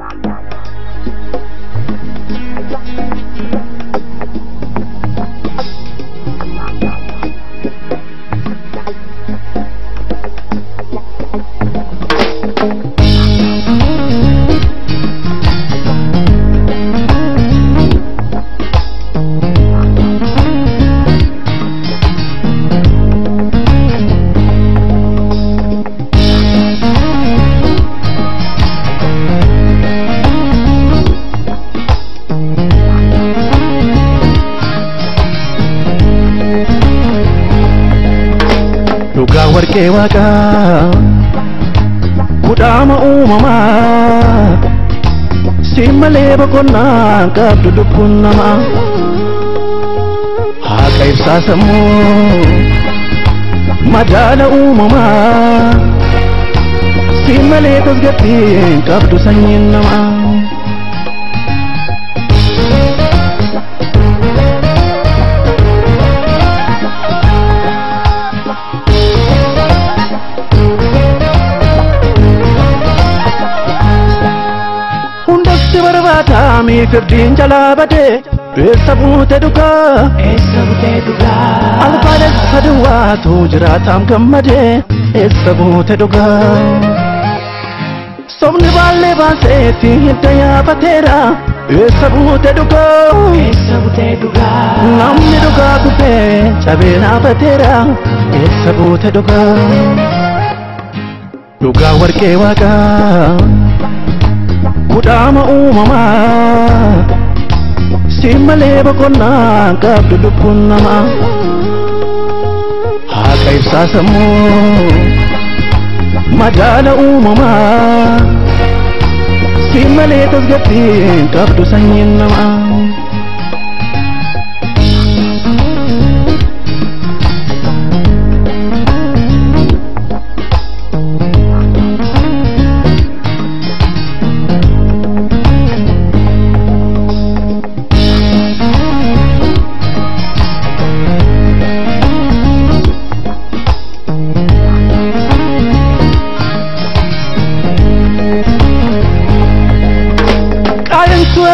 Bye. Warqee waaqaa kudhaama uumamaa si malee boqonnaa qabdu lubbuun namaa haaqa ibsaa sammuu madaala uumamaa si barbaadaamii firdiin jalaa badee eessa buute dhugaa Eessa butee dhugaa? alfaalessa duwwaatu jiraataam gammadee eessa buute dhugaa sobni baallee baaseetti hidda yaafateera eessa buute dhugaa Eessa butee dhugaa? namni dhugaa gubee cabee naafateera eessa buute dhugaa dhugaa warqee waaqaa kudhaama uumamaa si malee boqonnaa qabdu lubbuun namaa haaqa ibsaa sammuu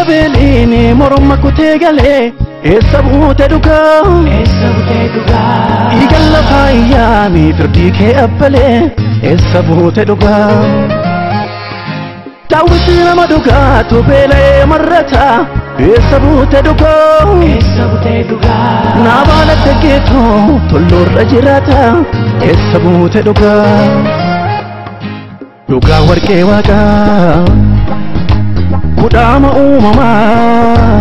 abeeliini morma kutee galee eessa buute dhugaa dhiigan lafaa iyyaami firdii kee abbalee eessa buute dhugaa daawwiti nama dhugaatu beela'ee marrata eessa buute dhugaa? naabaala dhaggeetoo tolloorra jiraata eessa buute dhugaa dhugaa warqee waaqaa kudhaama uumamaa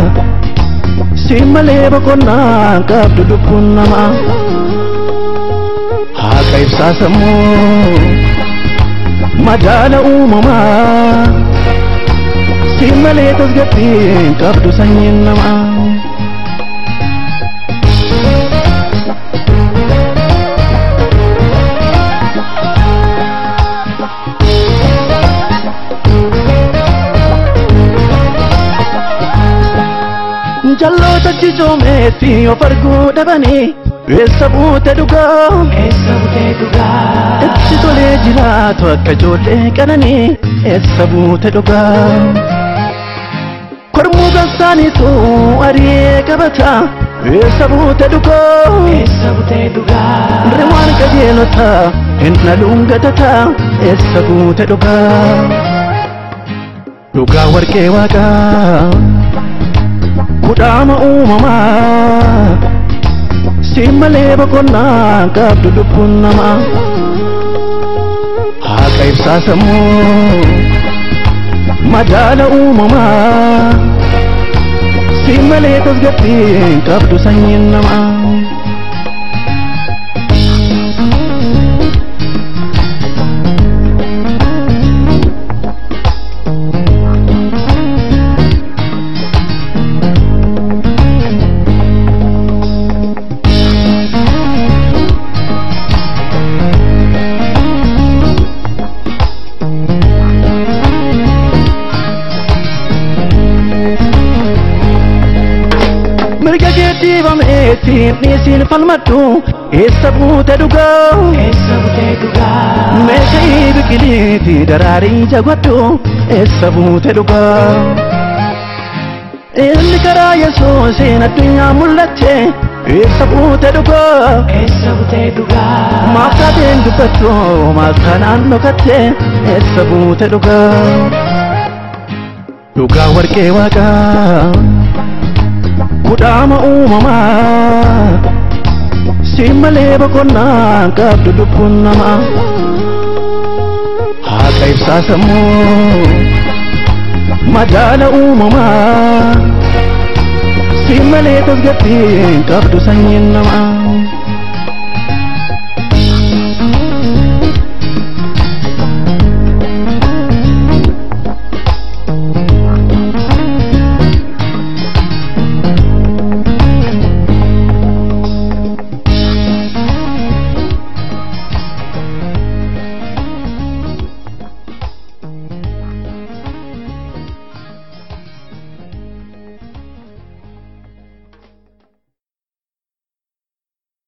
si malee boqonnaa qabdu lubbuun namaa haaqa ibsaa sammuu madaala uumamaa si malee tasgabbii qabdu sanyiin namaa jalloota jijoomeetti of arguu dhabanii eessa buute dhugaa Eessa butee dhugaa? itti tolee jiraatu akka ijoollee qananii eessa buute dhugaa kormuu gansaaniitu ari'ee qabata eessa buute dhugaa Eessa butee dhugaa? rimaan qajeelota hin dhaluun gatata eessa buute dhugaa dhugaa warqee waaqaa పుటామ ఊమమా సీమలేవకున్నాక దుడుకున్నమా ఆకై సాసము మజాల ఊమమా సీమలేక గతి కప్పు సయ్యన్నమా dhiisiin falmadhu eessa buute dhugaa meeshii biqiliiti daraarii jagodhu eessa buute dhugaa inni karaa yesuusiin addunyaa mul'atte eessa buute dhugaa Maafsaatiin dubbattu maafsaanaan dhokatte eessa buute dhugaa Dhugaa warqee waaqaa Kudhaama uumamaa Si malee boqonnaa qabdu lubbuun namaa Haqa ibsaa sammuu